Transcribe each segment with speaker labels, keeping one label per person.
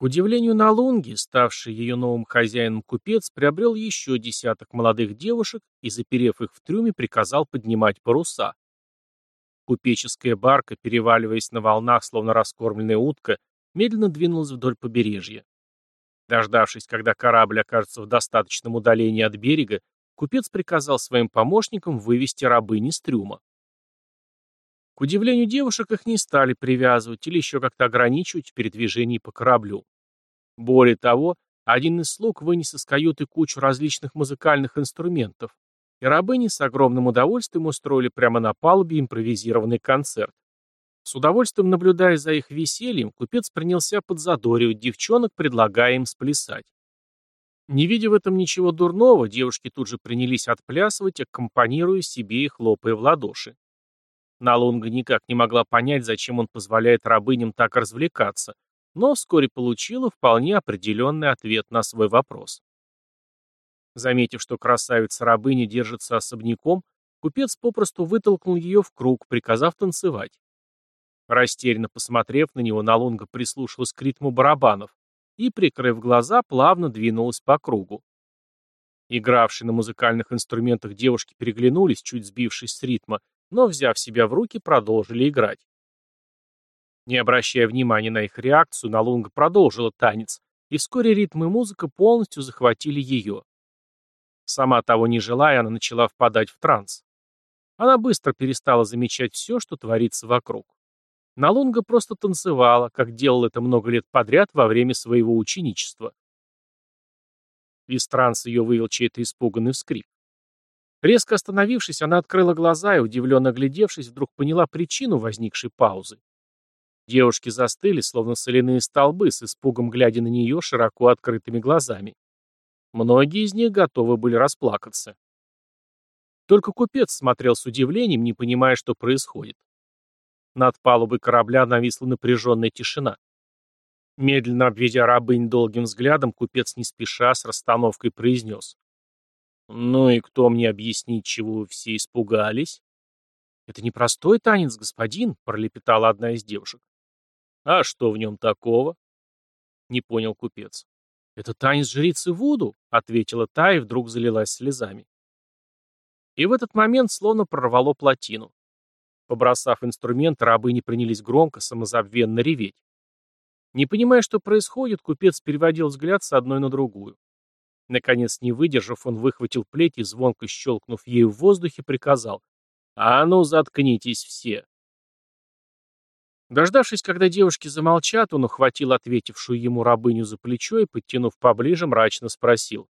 Speaker 1: К удивлению Налунги, ставший ее новым хозяином купец, приобрел еще десяток молодых девушек и, заперев их в трюме, приказал поднимать паруса. Купеческая барка, переваливаясь на волнах, словно раскормленная утка, медленно двинулась вдоль побережья. Дождавшись, когда корабль окажется в достаточном удалении от берега, купец приказал своим помощникам вывести рабынь из трюма. К удивлению девушек, их не стали привязывать или еще как-то ограничивать в передвижении по кораблю. Более того, один из слуг вынес из каюты кучу различных музыкальных инструментов, и рабыни с огромным удовольствием устроили прямо на палубе импровизированный концерт. С удовольствием наблюдая за их весельем, купец принялся подзадоривать девчонок, предлагая им сплясать. Не видя в этом ничего дурного, девушки тут же принялись отплясывать, аккомпанируя себе и хлопая в ладоши. Налунга никак не могла понять, зачем он позволяет рабыням так развлекаться, но вскоре получила вполне определенный ответ на свой вопрос. Заметив, что красавица-рабыня держится особняком, купец попросту вытолкнул ее в круг, приказав танцевать. Растерянно посмотрев на него, Налунга прислушалась к ритму барабанов и, прикрыв глаза, плавно двинулась по кругу. Игравшие на музыкальных инструментах девушки переглянулись, чуть сбившись с ритма, но, взяв себя в руки, продолжили играть. Не обращая внимания на их реакцию, Налунга продолжила танец, и вскоре ритм и музыка полностью захватили ее. Сама того не желая, она начала впадать в транс. Она быстро перестала замечать все, что творится вокруг. Налунга просто танцевала, как делал это много лет подряд во время своего ученичества. Из транса ее вывел чей-то испуганный вскрик. Резко остановившись, она открыла глаза и, удивленно оглядевшись, вдруг поняла причину возникшей паузы. Девушки застыли, словно соляные столбы, с испугом глядя на нее широко открытыми глазами. Многие из них готовы были расплакаться. Только купец смотрел с удивлением, не понимая, что происходит. Над палубой корабля нависла напряженная тишина. Медленно обведя рабынь долгим взглядом, купец не спеша с расстановкой произнес. «Ну и кто мне объяснит, чего все испугались?» «Это не простой танец, господин», — пролепетала одна из девушек. «А что в нем такого?» Не понял купец. «Это танец жрицы Вуду», — ответила та и вдруг залилась слезами. И в этот момент словно прорвало плотину. Побросав инструмент, рабы не принялись громко, самозабвенно реветь. Не понимая, что происходит, купец переводил взгляд с одной на другую. Наконец, не выдержав, он выхватил плеть и, звонко щелкнув ею в воздухе, приказал «А ну, заткнитесь все!» Дождавшись, когда девушки замолчат, он ухватил ответившую ему рабыню за плечо и, подтянув поближе, мрачно спросил.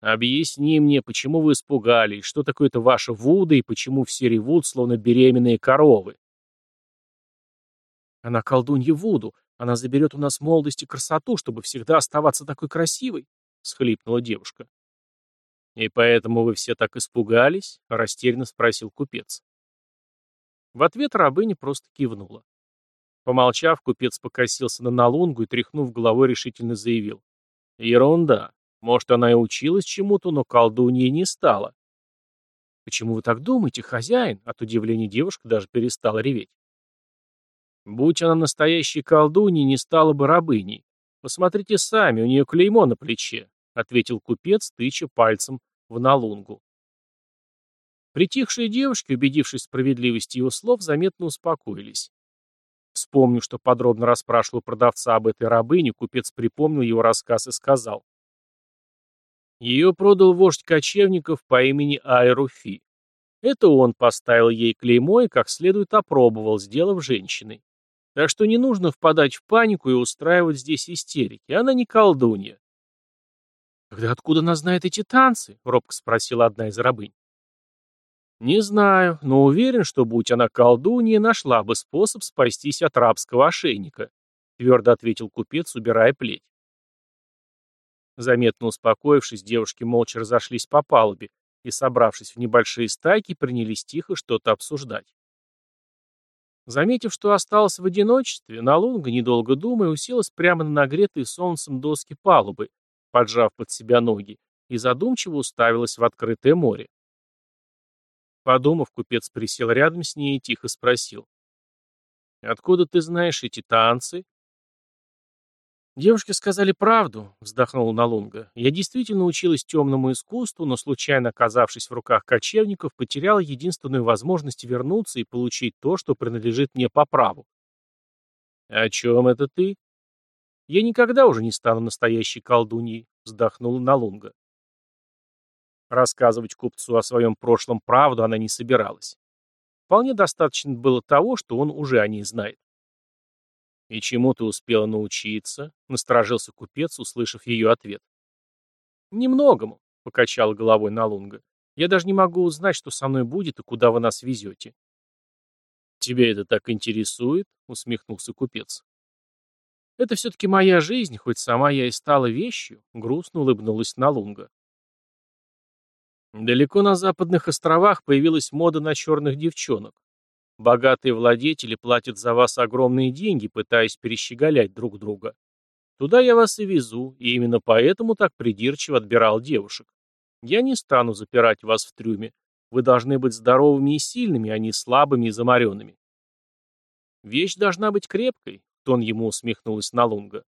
Speaker 1: «Объясни мне, почему вы испугались, что такое это ваша Вуда и почему все ревут, словно беременные коровы?» «Она колдунья Вуду. Она заберет у нас молодость и красоту, чтобы всегда оставаться такой красивой», схлипнула девушка. «И поэтому вы все так испугались?» — растерянно спросил купец. В ответ рабыня просто кивнула. Помолчав, купец покосился на Налунгу и, тряхнув головой, решительно заявил. «Ерунда. Может, она и училась чему-то, но колдуньей не стала». «Почему вы так думаете, хозяин?» От удивления девушка даже перестала реветь. «Будь она настоящей колдуньей, не стала бы рабыней. Посмотрите сами, у нее клеймо на плече. — ответил купец, тыча пальцем в налунгу. Притихшие девушки, убедившись в справедливости его слов, заметно успокоились. Вспомнив, что подробно расспрашивал продавца об этой рабыне, купец припомнил его рассказ и сказал. Ее продал вождь кочевников по имени Айруфи. Это он поставил ей клеймо и как следует опробовал, сделав женщиной. Так что не нужно впадать в панику и устраивать здесь истерики. Она не колдунья. «Тогда откуда она знает эти танцы?» — робко спросила одна из рабынь. «Не знаю, но уверен, что, будь она колдунья, нашла бы способ спастись от рабского ошейника», — твердо ответил купец, убирая плеть. Заметно успокоившись, девушки молча разошлись по палубе и, собравшись в небольшие стайки, принялись тихо что-то обсуждать. Заметив, что осталась в одиночестве, Налунга, недолго думая, уселась прямо на нагретые солнцем доски палубы, поджав под себя ноги, и задумчиво уставилась в открытое море. Подумав, купец присел рядом с ней и тихо спросил. «Откуда ты знаешь эти танцы?» «Девушки сказали правду», — вздохнула Налунга. «Я действительно училась темному искусству, но, случайно оказавшись в руках кочевников, потеряла единственную возможность вернуться и получить то, что принадлежит мне по праву». «О чем это ты?» «Я никогда уже не стану настоящей колдуньей», — вздохнула Налунга. Рассказывать купцу о своем прошлом правду она не собиралась. Вполне достаточно было того, что он уже о ней знает. «И чему ты успела научиться?» — насторожился купец, услышав ее ответ. «Немногому», — покачала головой Налунга. «Я даже не могу узнать, что со мной будет и куда вы нас везете». «Тебя это так интересует?» — усмехнулся купец. «Это все-таки моя жизнь, хоть сама я и стала вещью», — грустно улыбнулась Налунга. Далеко на западных островах появилась мода на черных девчонок. Богатые владетели платят за вас огромные деньги, пытаясь перещеголять друг друга. Туда я вас и везу, и именно поэтому так придирчиво отбирал девушек. Я не стану запирать вас в трюме. Вы должны быть здоровыми и сильными, а не слабыми и замаренными. Вещь должна быть крепкой, тон ему усмехнулась Налунга.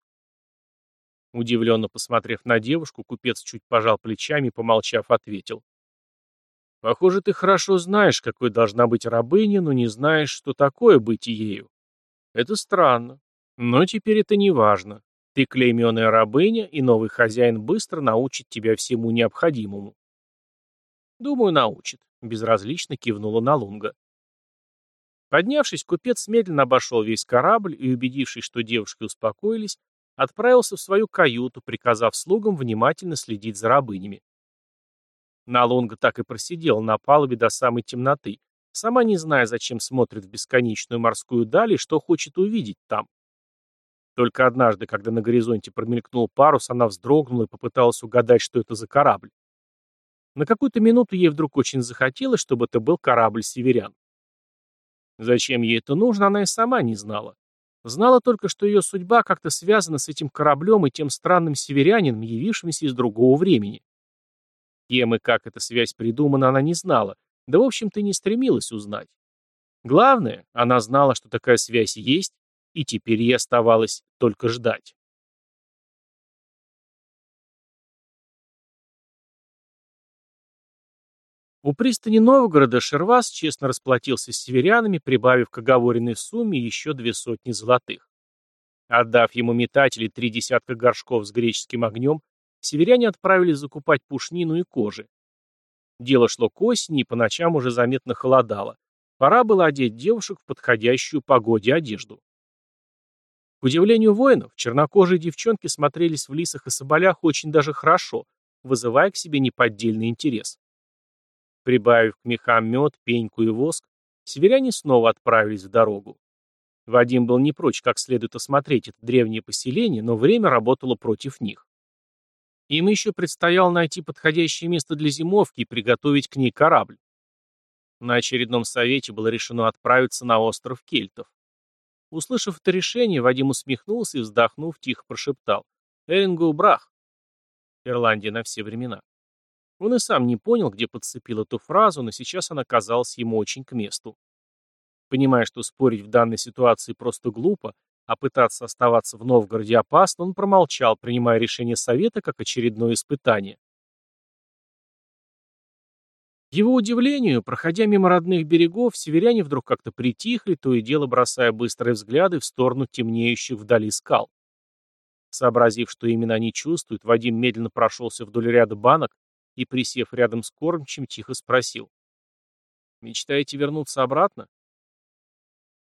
Speaker 1: Удивленно посмотрев на девушку, купец чуть пожал плечами и, помолчав, ответил. Похоже, ты хорошо знаешь, какой должна быть рабыня, но не знаешь, что такое быть ею. Это странно. Но теперь это не важно. Ты клейменная рабыня, и новый хозяин быстро научит тебя всему необходимому. Думаю, научит, безразлично кивнула Налунга. Поднявшись, купец медленно обошел весь корабль и, убедившись, что девушки успокоились, отправился в свою каюту, приказав слугам внимательно следить за рабынями. Налунга так и просидела на палубе до самой темноты, сама не зная, зачем смотрит в бесконечную морскую даль и что хочет увидеть там. Только однажды, когда на горизонте промелькнул парус, она вздрогнула и попыталась угадать, что это за корабль. На какую-то минуту ей вдруг очень захотелось, чтобы это был корабль северян. Зачем ей это нужно, она и сама не знала. Знала только, что ее судьба как-то связана с этим кораблем и тем странным северянином, явившимся из другого времени. Кем и как эта связь придумана, она не знала, да, в общем-то, не стремилась узнать. Главное, она знала, что такая связь есть, и теперь ей оставалось только ждать. У пристани Новгорода Шервас честно расплатился с северянами, прибавив к оговоренной сумме еще две сотни золотых. Отдав ему метатели три десятка горшков с греческим огнем, северяне отправились закупать пушнину и кожи. Дело шло к осени, и по ночам уже заметно холодало. Пора было одеть девушек в подходящую погоде одежду. К удивлению воинов, чернокожие девчонки смотрелись в лисах и соболях очень даже хорошо, вызывая к себе неподдельный интерес. Прибавив к мехам мед, пеньку и воск, северяне снова отправились в дорогу. Вадим был не прочь как следует осмотреть это древнее поселение, но время работало против них. Им еще предстояло найти подходящее место для зимовки и приготовить к ней корабль. На очередном совете было решено отправиться на остров Кельтов. Услышав это решение, Вадим усмехнулся и, вздохнув, тихо прошептал. «Эрингу брах!» Ирландия на все времена. Он и сам не понял, где подцепил эту фразу, но сейчас она казалась ему очень к месту. Понимая, что спорить в данной ситуации просто глупо, а пытаться оставаться в Новгороде опасно, он промолчал, принимая решение совета как очередное испытание. Его удивлению, проходя мимо родных берегов, северяне вдруг как-то притихли, то и дело бросая быстрые взгляды в сторону темнеющих вдали скал. Сообразив, что именно они чувствуют, Вадим медленно прошелся вдоль ряда банок и, присев рядом с кормчим, тихо спросил. «Мечтаете вернуться обратно?»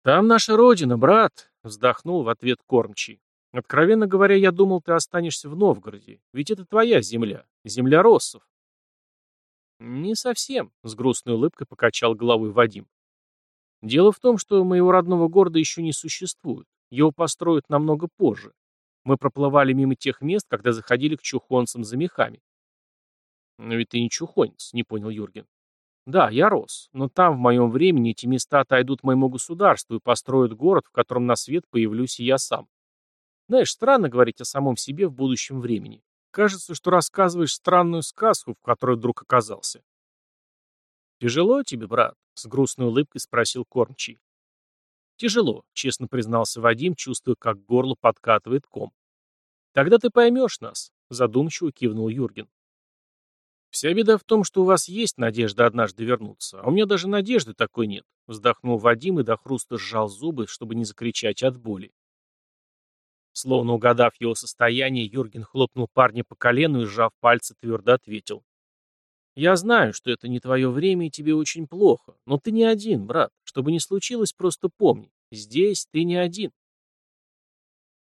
Speaker 1: «Там наша родина, брат», — вздохнул в ответ кормчий. «Откровенно говоря, я думал, ты останешься в Новгороде, ведь это твоя земля, земля россов». «Не совсем», — с грустной улыбкой покачал головой Вадим. «Дело в том, что моего родного города еще не существует. Его построят намного позже. Мы проплывали мимо тех мест, когда заходили к чухонцам за мехами». «Но ведь ты не чухонец», — не понял Юрген. Да, я рос, но там в моем времени эти места отойдут моему государству и построят город, в котором на свет появлюсь и я сам. Знаешь, странно говорить о самом себе в будущем времени. Кажется, что рассказываешь странную сказку, в которой вдруг оказался. «Тяжело тебе, брат?» — с грустной улыбкой спросил кормчий. «Тяжело», — честно признался Вадим, чувствуя, как горло подкатывает ком. Тогда ты поймешь нас, задумчиво кивнул Юрген. Вся беда в том, что у вас есть надежда однажды вернуться, а у меня даже надежды такой нет, вздохнул Вадим и до хруста сжал зубы, чтобы не закричать от боли. Словно угадав его состояние, Юрген хлопнул парня по колену и, сжав пальцы, твердо ответил. «Я знаю, что это не твое время и тебе очень плохо, но ты не один, брат. Что бы ни случилось, просто помни, здесь ты не один».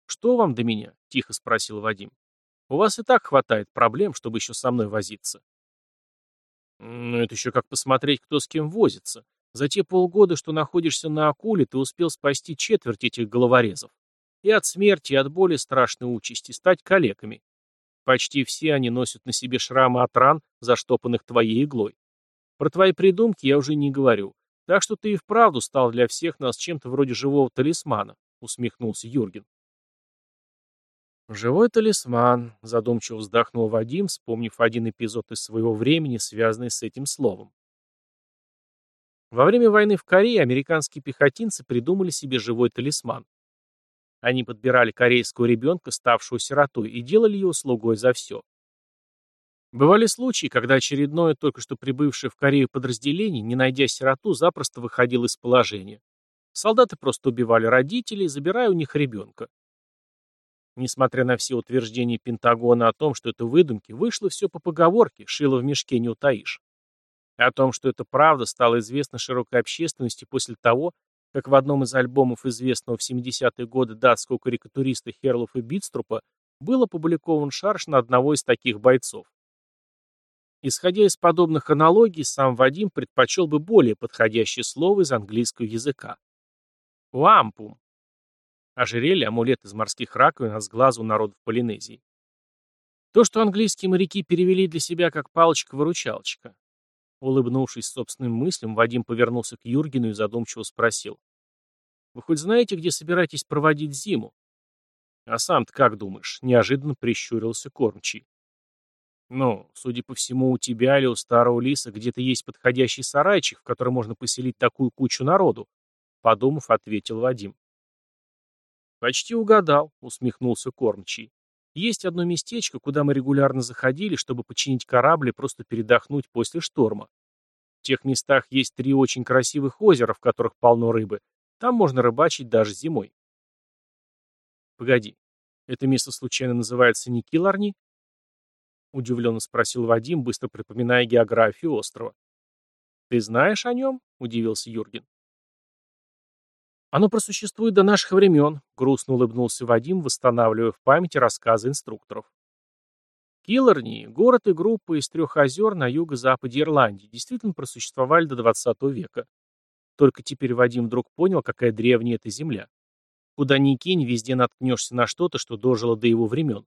Speaker 1: «Что вам до меня?» — тихо спросил Вадим. «У вас и так хватает проблем, чтобы еще со мной возиться». «Ну, это еще как посмотреть, кто с кем возится. За те полгода, что находишься на акуле, ты успел спасти четверть этих головорезов. И от смерти, и от боли страшной участи стать калеками. Почти все они носят на себе шрамы от ран, заштопанных твоей иглой. Про твои придумки я уже не говорю. Так что ты и вправду стал для всех нас чем-то вроде живого талисмана, усмехнулся Юрген. «Живой талисман», — задумчиво вздохнул Вадим, вспомнив один эпизод из своего времени, связанный с этим словом. Во время войны в Корее американские пехотинцы придумали себе живой талисман. Они подбирали корейского ребенка, ставшего сиротой, и делали его слугой за все. Бывали случаи, когда очередное, только что прибывшее в Корею подразделение, не найдя сироту, запросто выходило из положения. Солдаты просто убивали родителей, забирая у них ребенка. Несмотря на все утверждения Пентагона о том, что это выдумки, вышло все по поговорке «шило в мешке не утаишь». О том, что это правда, стало известно широкой общественности после того, как в одном из альбомов известного в 70-е годы датского карикатуриста Херлофа Битструпа был опубликован шарж на одного из таких бойцов. Исходя из подобных аналогий, сам Вадим предпочел бы более подходящее слово из английского языка. Уампум. Ожерелье, амулет из морских раковин от сглазу народов Полинезии. То, что английские моряки перевели для себя как палочка-выручалочка. Улыбнувшись собственным мыслям, Вадим повернулся к Юргену и задумчиво спросил. «Вы хоть знаете, где собираетесь проводить зиму?» «А сам-то как думаешь?» — неожиданно прищурился кормчий. «Ну, судя по всему, у тебя или у старого лиса где-то есть подходящий сарайчик, в который можно поселить такую кучу народу», — подумав, ответил Вадим. «Почти угадал», — усмехнулся кормчий. Есть одно местечко, куда мы регулярно заходили, чтобы починить корабль и просто передохнуть после шторма. В тех местах есть три очень красивых озера, в которых полно рыбы. Там можно рыбачить даже зимой. Погоди, это место случайно называется не? Удивленно спросил Вадим, быстро припоминая географию острова. Ты знаешь о нем? Удивился Юрген. Оно просуществует до наших времен, грустно улыбнулся Вадим, восстанавливая в памяти рассказы инструкторов. Киллерни, город и группа из трех озер на юго-западе Ирландии, действительно просуществовали до 20 века. Только теперь Вадим вдруг понял, какая древняя эта земля. Куда ни кинь, везде наткнешься на что-то, что дожило до его времен.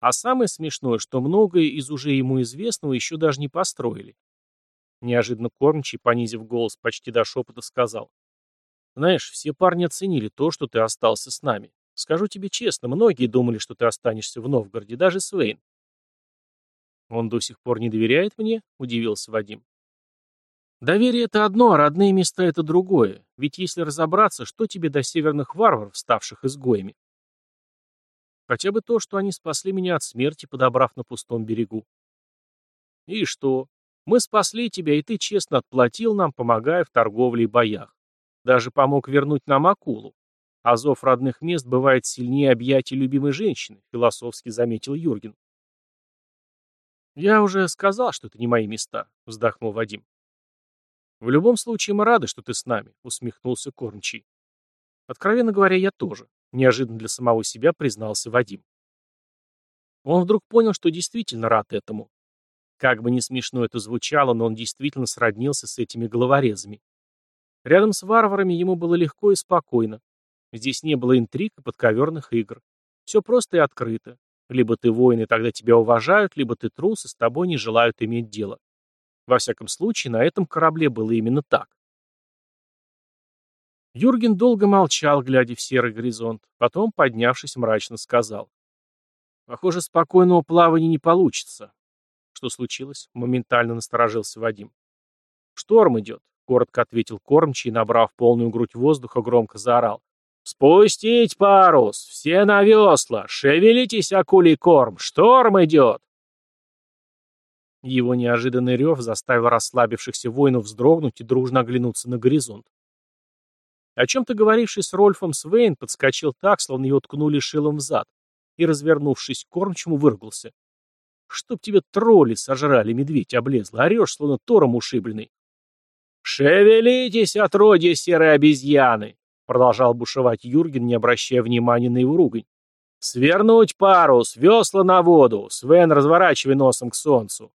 Speaker 1: А самое смешное, что многое из уже ему известного еще даже не построили. Неожиданно кормчий, понизив голос почти до шепота, сказал. Знаешь, все парни оценили то, что ты остался с нами. Скажу тебе честно, многие думали, что ты останешься в Новгороде, даже Свейн. Он до сих пор не доверяет мне? Удивился Вадим. Доверие — это одно, а родные места — это другое. Ведь если разобраться, что тебе до северных варваров, ставших изгоями? Хотя бы то, что они спасли меня от смерти, подобрав на пустом берегу. И что? Мы спасли тебя, и ты честно отплатил нам, помогая в торговле и боях. Даже помог вернуть нам акулу. А зов родных мест бывает сильнее объятий любимой женщины, философски заметил Юрген. «Я уже сказал, что это не мои места», — вздохнул Вадим. «В любом случае мы рады, что ты с нами», — усмехнулся Кормчий. «Откровенно говоря, я тоже», — неожиданно для самого себя признался Вадим. Он вдруг понял, что действительно рад этому. Как бы ни смешно это звучало, но он действительно сроднился с этими головорезами. Рядом с варварами ему было легко и спокойно. Здесь не было интриг и подковерных игр. Все просто и открыто. Либо ты воин, и тогда тебя уважают, либо ты трус, и с тобой не желают иметь дело. Во всяком случае, на этом корабле было именно так. Юрген долго молчал, глядя в серый горизонт. Потом, поднявшись, мрачно сказал. «Похоже, спокойного плавания не получится». «Что случилось?» — моментально насторожился Вадим. «Шторм идет. — коротко ответил кормчий набрав полную грудь воздуха, громко заорал. «Спустить парус! Все на весла! Шевелитесь, акулий корм! Шторм идет!» Его неожиданный рев заставил расслабившихся воинов вздрогнуть и дружно оглянуться на горизонт. О чем-то говоривший с Рольфом Свейн подскочил так, словно его ткнули шилом в зад, и, развернувшись к кормчему, выргался. «Чтоб тебе тролли сожрали, медведь облезла, орешь, словно тором ушибленный». «Шевелитесь, отродье серой обезьяны!» продолжал бушевать Юрген, не обращая внимания на его ругань. «Свернуть парус, весла на воду! Свен, разворачивай носом к солнцу!»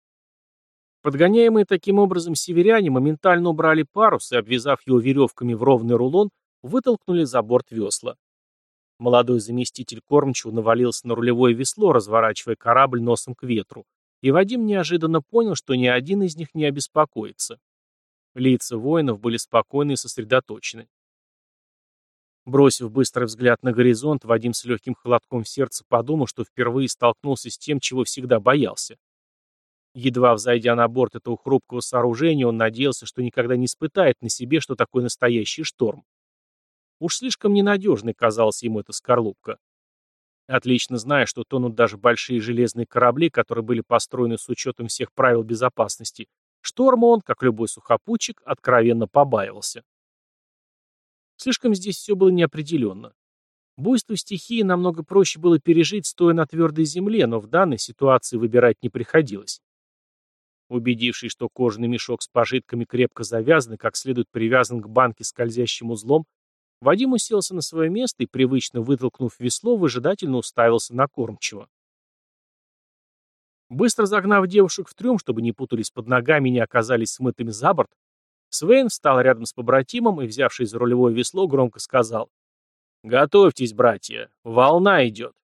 Speaker 1: Подгоняемые таким образом северяне моментально убрали парус и, обвязав его веревками в ровный рулон, вытолкнули за борт весла. Молодой заместитель кормчего навалился на рулевое весло, разворачивая корабль носом к ветру, и Вадим неожиданно понял, что ни один из них не обеспокоится. Лица воинов были спокойны и сосредоточены. Бросив быстрый взгляд на горизонт, Вадим с легким холодком в сердце подумал, что впервые столкнулся с тем, чего всегда боялся. Едва взойдя на борт этого хрупкого сооружения, он надеялся, что никогда не испытает на себе, что такое настоящий шторм. Уж слишком ненадежной казалась ему эта скорлупка. Отлично зная, что тонут даже большие железные корабли, которые были построены с учетом всех правил безопасности, шторма он, как любой сухопутчик, откровенно побаивался. Слишком здесь все было неопределенно. Буйство стихии намного проще было пережить, стоя на твердой земле, но в данной ситуации выбирать не приходилось. Убедившись, что кожаный мешок с пожитками крепко завязан и как следует привязан к банке скользящим узлом, Вадим уселся на свое место и, привычно вытолкнув весло, выжидательно уставился на кормчего. Быстро загнав девушек в трюм, чтобы не путались под ногами и не оказались смытыми за борт, Свейн встал рядом с побратимом и, взявшись за рулевое весло, громко сказал «Готовьтесь, братья, волна идет».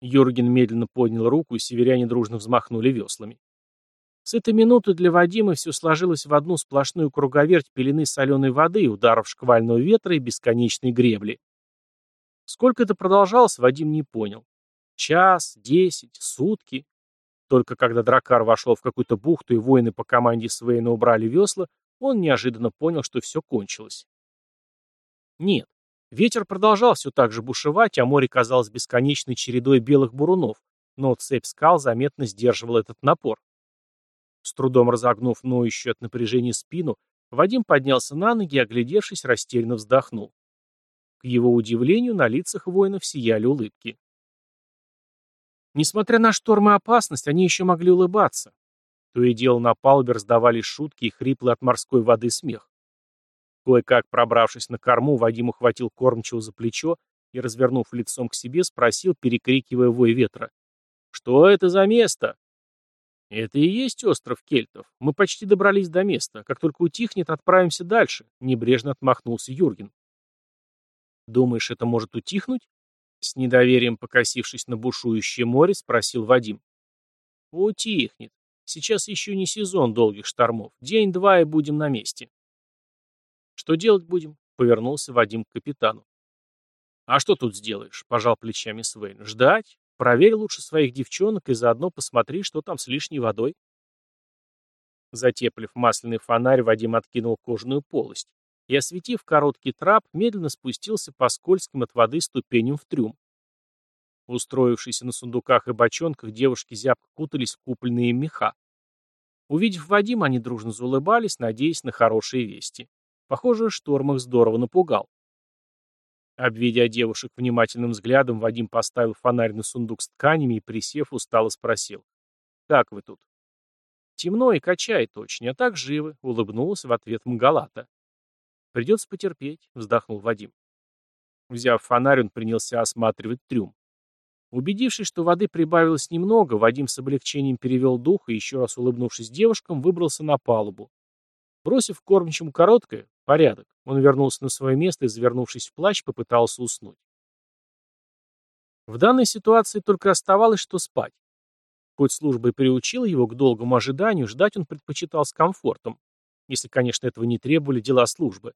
Speaker 1: Юрген медленно поднял руку, и северяне дружно взмахнули веслами. С этой минуты для Вадима все сложилось в одну сплошную круговерть пелены соленой воды, ударов шквального ветра и бесконечной гребли. Сколько это продолжалось, Вадим не понял. Час, десять, сутки. Только когда Дракар вошел в какую-то бухту и воины по команде Свейна убрали весла, он неожиданно понял, что все кончилось. Нет, ветер продолжал все так же бушевать, а море казалось бесконечной чередой белых бурунов, но цепь скал заметно сдерживала этот напор. С трудом разогнув ноющую от напряжения спину, Вадим поднялся на ноги оглядевшись, растерянно вздохнул. К его удивлению, на лицах воинов сияли улыбки. Несмотря на шторм и опасность, они еще могли улыбаться. То и дело на палубе раздавались шутки и хриплый от морской воды смех. Кое-как пробравшись на корму, Вадим ухватил кормчего за плечо и, развернув лицом к себе, спросил, перекрикивая вой ветра. «Что это за место?» «Это и есть остров кельтов. Мы почти добрались до места. Как только утихнет, отправимся дальше», — небрежно отмахнулся Юрген. «Думаешь, это может утихнуть?» С недоверием покосившись на бушующее море, спросил Вадим. «Утихнет. Сейчас еще не сезон долгих штормов. День-два и будем на месте». «Что делать будем?» — повернулся Вадим к капитану. «А что тут сделаешь?» — пожал плечами Свейн. «Ждать? Проверь лучше своих девчонок и заодно посмотри, что там с лишней водой». Затеплив масляный фонарь, Вадим откинул кожаную полость и, осветив короткий трап, медленно спустился по скользким от воды ступеням в трюм. Устроившись на сундуках и бочонках, девушки зябко кутались в купленные меха. Увидев Вадима, они дружно заулыбались, надеясь на хорошие вести. Похоже, шторм их здорово напугал. Обведя девушек внимательным взглядом, Вадим поставил фонарь на сундук с тканями и, присев, устало спросил. «Как вы тут?» «Темно и качает очень, а так живы», — улыбнулась в ответ Мгалата. «Придется потерпеть», — вздохнул Вадим. Взяв фонарь, он принялся осматривать трюм. Убедившись, что воды прибавилось немного, Вадим с облегчением перевел дух и, еще раз улыбнувшись девушкам, выбрался на палубу. Бросив кормчему короткое, порядок, он вернулся на свое место и, завернувшись в плащ, попытался уснуть. В данной ситуации только оставалось, что спать. Хоть служба и приучила его к долгому ожиданию, ждать он предпочитал с комфортом если, конечно, этого не требовали дела службы.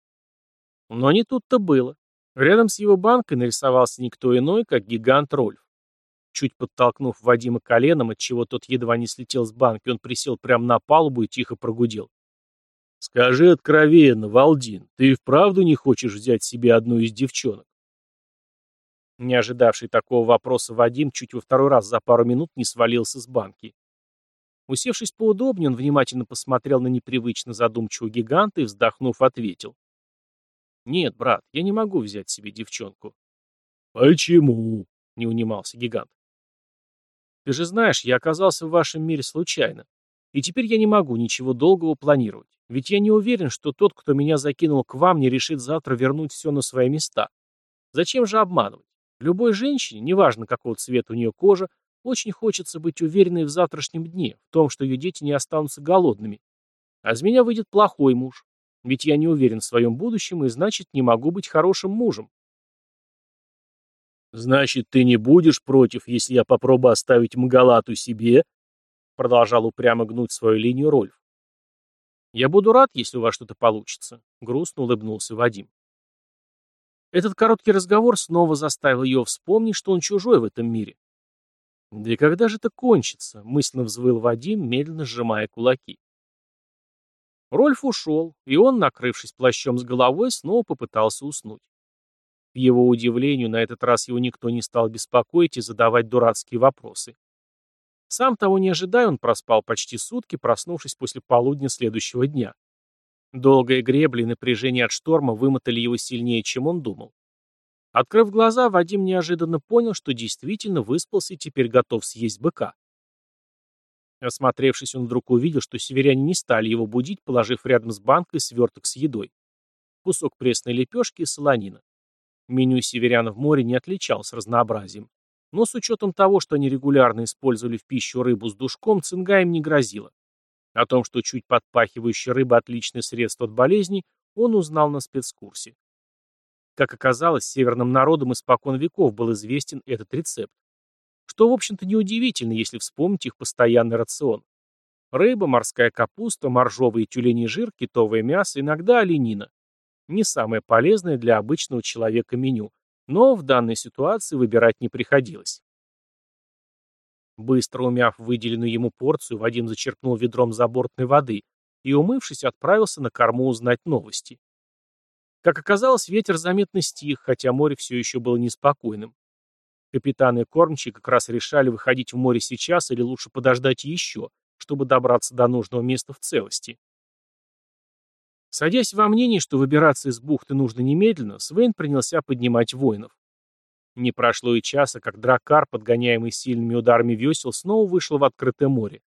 Speaker 1: Но не тут-то было. Рядом с его банкой нарисовался никто иной, как гигант Рольф. Чуть подтолкнув Вадима коленом, отчего тот едва не слетел с банки, он присел прямо на палубу и тихо прогудел. Скажи откровенно, Валдин, ты и вправду не хочешь взять себе одну из девчонок? Не ожидавший такого вопроса Вадим чуть во второй раз за пару минут не свалился с банки. Усевшись поудобнее, он внимательно посмотрел на непривычно задумчивого гиганта и, вздохнув, ответил. «Нет, брат, я не могу взять себе девчонку». «Почему?» — не унимался гигант. «Ты же знаешь, я оказался в вашем мире случайно. И теперь я не могу ничего долгого планировать. Ведь я не уверен, что тот, кто меня закинул к вам, не решит завтра вернуть все на свои места. Зачем же обманывать? Любой женщине, неважно какого цвета у нее кожа, очень хочется быть уверенной в завтрашнем дне, в том, что ее дети не останутся голодными. А из меня выйдет плохой муж. Ведь я не уверен в своем будущем и, значит, не могу быть хорошим мужем. «Значит, ты не будешь против, если я попробую оставить Магалату себе?» Продолжал упрямо гнуть свою линию Рольф. «Я буду рад, если у вас что-то получится», — грустно улыбнулся Вадим. Этот короткий разговор снова заставил ее вспомнить, что он чужой в этом мире. «Да и когда же это кончится?» — мысленно взвыл Вадим, медленно сжимая кулаки. Рольф ушел, и он, накрывшись плащом с головой, снова попытался уснуть. К его удивлению, на этот раз его никто не стал беспокоить и задавать дурацкие вопросы. Сам того не ожидая, он проспал почти сутки, проснувшись после полудня следующего дня. Долгая гребля и напряжение от шторма вымотали его сильнее, чем он думал. Открыв глаза, Вадим неожиданно понял, что действительно выспался и теперь готов съесть быка. Осмотревшись, он вдруг увидел, что северяне не стали его будить, положив рядом с банкой сверток с едой. Кусок пресной лепешки и солонина. Меню северян в море не отличалось разнообразием. Но с учетом того, что они регулярно использовали в пищу рыбу с душком, цинга им не грозила. О том, что чуть подпахивающая рыба – отличное средство от болезней, он узнал на спецкурсе. Как оказалось, северным народам испокон веков был известен этот рецепт. Что, в общем-то, неудивительно, если вспомнить их постоянный рацион. Рыба, морская капуста, моржовый и тюленей жир, китовое мясо, иногда оленина. Не самое полезное для обычного человека меню, но в данной ситуации выбирать не приходилось. Быстро умяв выделенную ему порцию, Вадим зачерпнул ведром забортной воды и, умывшись, отправился на корму узнать новости. Как оказалось, ветер заметно стих, хотя море все еще было неспокойным. Капитаны и кормчие как раз решали, выходить в море сейчас или лучше подождать еще, чтобы добраться до нужного места в целости. Садясь во мнении, что выбираться из бухты нужно немедленно, Свейн принялся поднимать воинов. Не прошло и часа, как дракар, подгоняемый сильными ударами весел, снова вышел в открытое море.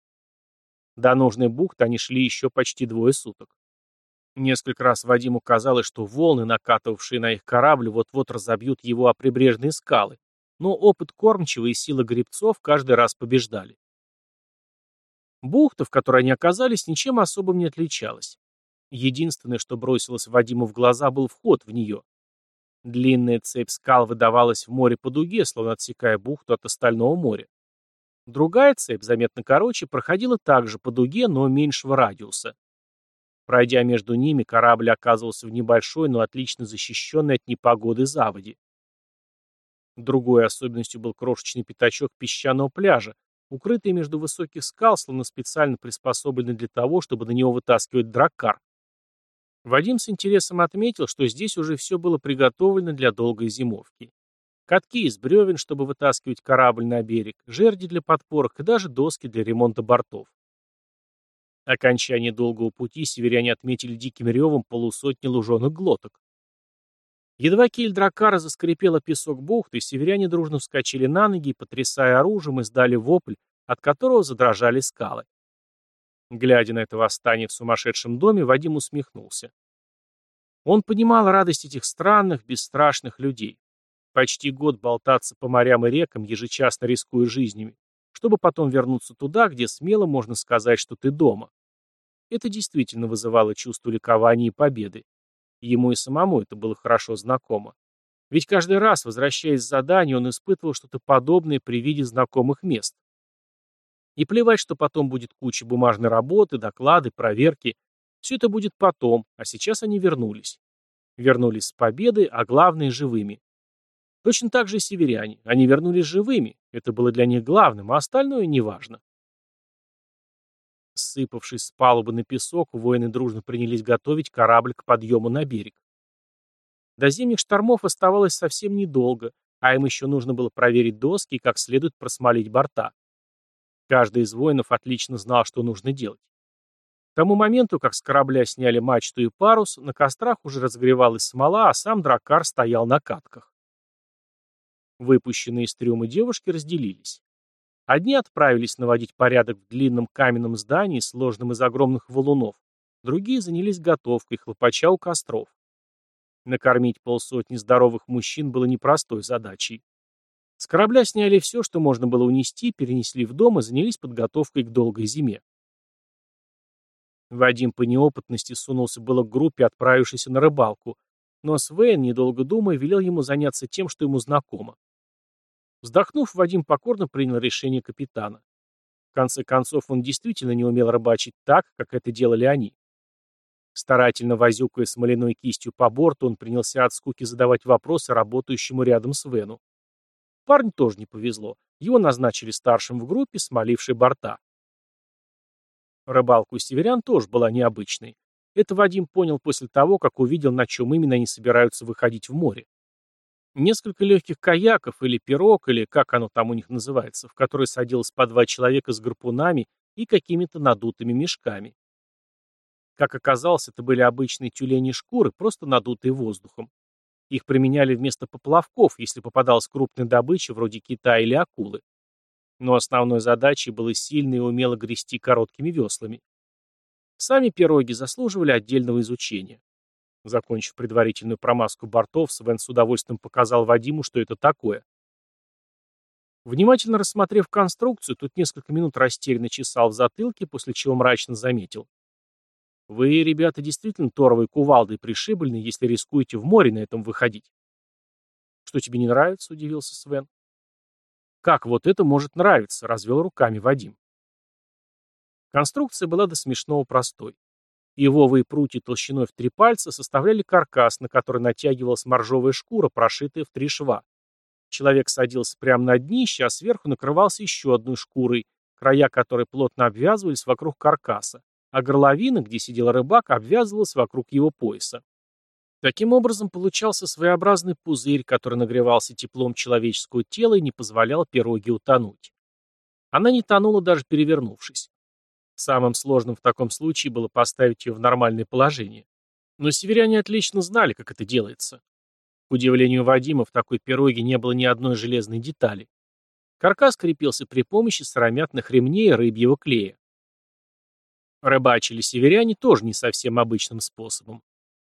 Speaker 1: До нужной бухты они шли еще почти двое суток. Несколько раз Вадиму казалось, что волны, накатывавшие на их корабль, вот-вот разобьют его о прибрежные скалы, но опыт кормчего и сила гребцов каждый раз побеждали. Бухта, в которой они оказались, ничем особым не отличалась. Единственное, что бросилось Вадиму в глаза, был вход в нее. Длинная цепь скал выдавалась в море по дуге, словно отсекая бухту от остального моря. Другая цепь, заметно короче, проходила также по дуге, но меньшего радиуса. Пройдя между ними, корабль оказывался в небольшой, но отлично защищенной от непогоды заводе. Другой особенностью был крошечный пятачок песчаного пляжа, укрытый между высоких скал, словно специально приспособленный для того, чтобы на него вытаскивать драккар. Вадим с интересом отметил, что здесь уже все было приготовлено для долгой зимовки. Катки из бревен, чтобы вытаскивать корабль на берег, жерди для подпорок и даже доски для ремонта бортов. Окончание долгого пути северяне отметили диким ревом полусотни луженых глоток. Едва киль дракара заскрипела песок бухты, северяне дружно вскочили на ноги и, потрясая оружием, издали вопль, от которого задрожали скалы. Глядя на это восстание в сумасшедшем доме, Вадим усмехнулся. Он понимал радость этих странных, бесстрашных людей. Почти год болтаться по морям и рекам, ежечасно рискуя жизнями, чтобы потом вернуться туда, где смело можно сказать, что ты дома. Это действительно вызывало чувство ликования и победы. Ему и самому это было хорошо знакомо. Ведь каждый раз, возвращаясь с задания, он испытывал что-то подобное при виде знакомых мест. И плевать, что потом будет куча бумажной работы, доклады, проверки. Все это будет потом, а сейчас они вернулись. Вернулись с победой, а главное – живыми. Точно так же и северяне. Они вернулись живыми. Это было для них главным, а остальное неважно. Сыпавшись с палубы на песок, воины дружно принялись готовить корабль к подъему на берег. До зимних штормов оставалось совсем недолго, а им еще нужно было проверить доски и как следует просмолить борта. Каждый из воинов отлично знал, что нужно делать. К тому моменту, как с корабля сняли мачту и парус, на кострах уже разогревалась смола, а сам дракар стоял на катках. Выпущенные из трюма девушки разделились. Одни отправились наводить порядок в длинном каменном здании, сложенном из огромных валунов, другие занялись готовкой, хлопача у костров. Накормить полсотни здоровых мужчин было непростой задачей. С корабля сняли все, что можно было унести, перенесли в дом и занялись подготовкой к долгой зиме. Вадим по неопытности сунулся было к группе, отправившейся на рыбалку, но Свен, недолго думая, велел ему заняться тем, что ему знакомо. Вздохнув, Вадим покорно принял решение капитана. В конце концов, он действительно не умел рыбачить так, как это делали они. Старательно возюкая смоляной кистью по борту, он принялся от скуки задавать вопросы работающему рядом с Вену. Парню тоже не повезло. Его назначили старшим в группе, смолившей борта. Рыбалка у северян тоже была необычной. Это Вадим понял после того, как увидел, на чем именно они собираются выходить в море. Несколько легких каяков или пирог, или как оно там у них называется, в которые садилось по два человека с гарпунами и какими-то надутыми мешками. Как оказалось, это были обычные тюлени шкуры, просто надутые воздухом. Их применяли вместо поплавков, если попадалась крупная добыча, вроде кита или акулы. Но основной задачей было сильно и умело грести короткими веслами. Сами пироги заслуживали отдельного изучения. Закончив предварительную промазку бортов, Свен с удовольствием показал Вадиму, что это такое. Внимательно рассмотрев конструкцию, тут несколько минут растерянно чесал в затылке, после чего мрачно заметил. Вы, ребята, действительно торовой кувалдой пришиблены, если рискуете в море на этом выходить. Что тебе не нравится? Удивился Свен. Как вот это может нравиться? Развел руками Вадим. Конструкция была до смешного простой. Ивовые прутья толщиной в три пальца составляли каркас, на который натягивалась моржовая шкура, прошитая в три шва. Человек садился прямо на днище, а сверху накрывался еще одной шкурой, края которой плотно обвязывались вокруг каркаса а горловина, где сидел рыбак, обвязывалась вокруг его пояса. Таким образом, получался своеобразный пузырь, который нагревался теплом человеческого тела и не позволял пироге утонуть. Она не тонула, даже перевернувшись. Самым сложным в таком случае было поставить ее в нормальное положение. Но северяне отлично знали, как это делается. К удивлению Вадима, в такой пироге не было ни одной железной детали. Каркас крепился при помощи сыромятных ремней и рыбьего клея. Рыбачили северяне тоже не совсем обычным способом.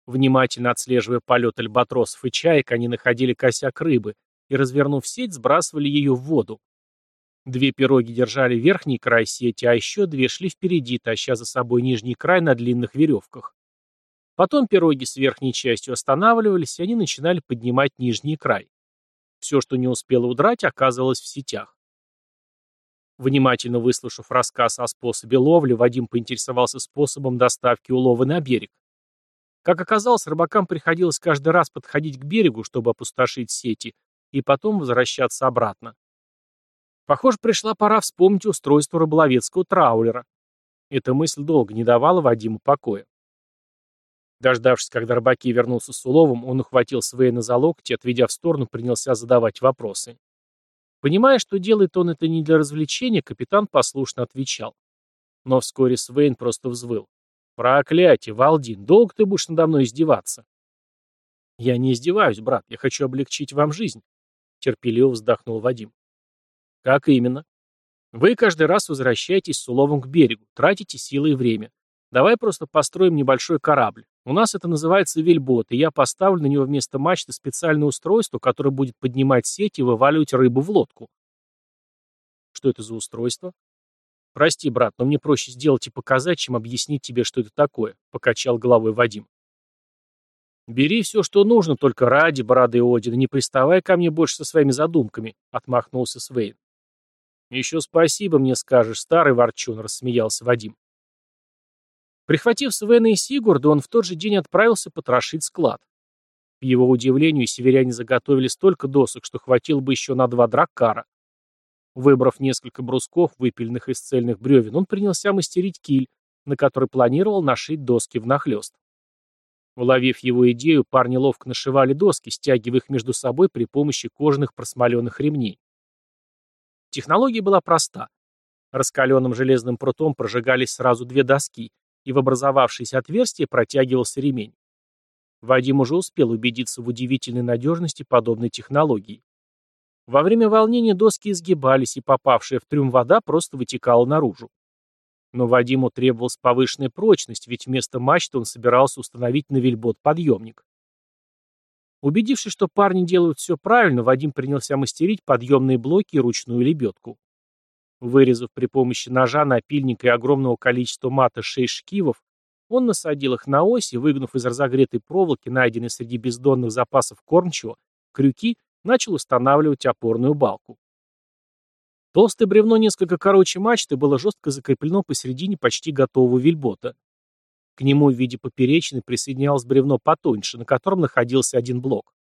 Speaker 1: Внимательно отслеживая полет альбатросов и чаек, они находили косяк рыбы и, развернув сеть, сбрасывали ее в воду. Две пироги держали верхний край сети, а еще две шли впереди, таща за собой нижний край на длинных веревках. Потом пироги с верхней частью останавливались, и они начинали поднимать нижний край. Все, что не успело удрать, оказывалось в сетях. Внимательно выслушав рассказ о способе ловли, Вадим поинтересовался способом доставки улова на берег. Как оказалось, рыбакам приходилось каждый раз подходить к берегу, чтобы опустошить сети, и потом возвращаться обратно. Похоже, пришла пора вспомнить устройство рыболовецкого траулера. Эта мысль долго не давала Вадиму покоя. Дождавшись, когда рыбаки вернулся с уловом, он ухватил Свейна за локти, отведя в сторону, принялся задавать вопросы. Понимая, что делает он это не для развлечения, капитан послушно отвечал. Но вскоре Свейн просто взвыл. «Проклятие, Валдин, долго ты будешь надо мной издеваться?» «Я не издеваюсь, брат, я хочу облегчить вам жизнь», — терпеливо вздохнул Вадим. «Как именно?» «Вы каждый раз возвращаетесь с уловом к берегу, тратите силы и время. Давай просто построим небольшой корабль. У нас это называется вельбот, и я поставлю на него вместо мачты специальное устройство, которое будет поднимать сеть и вываливать рыбу в лодку. Что это за устройство? Прости, брат, но мне проще сделать и показать, чем объяснить тебе, что это такое, покачал головой Вадим. Бери все, что нужно, только ради бороды Одина, не приставай ко мне больше со своими задумками, отмахнулся Свейн. Еще спасибо мне скажешь, старый ворчун, рассмеялся Вадим. Прихватив Свена и Сигурда, он в тот же день отправился потрошить склад. К его удивлению, северяне заготовили столько досок, что хватило бы еще на два драккара. Выбрав несколько брусков, выпиленных из цельных бревен, он принялся мастерить киль, на который планировал нашить доски внахлёст. Уловив его идею, парни ловко нашивали доски, стягивая их между собой при помощи кожаных просмоленных ремней. Технология была проста. Раскаленным железным прутом прожигались сразу две доски, и в образовавшееся отверстие протягивался ремень. Вадим уже успел убедиться в удивительной надежности подобной технологии. Во время волнения доски изгибались, и попавшая в трюм вода просто вытекала наружу. Но Вадиму требовалась повышенная прочность, ведь вместо мачты он собирался установить на вельбот подъемник. Убедившись, что парни делают все правильно, Вадим принялся мастерить подъемные блоки и ручную лебедку. Вырезав при помощи ножа, напильника и огромного количества мата шесть шкивов, он насадил их на ось и, выгнув из разогретой проволоки, найденной среди бездонных запасов кормчего, крюки, начал устанавливать опорную балку. Толстое бревно несколько короче мачты было жестко закреплено посередине почти готового вельбота. К нему в виде поперечины присоединялось бревно потоньше, на котором находился один блок.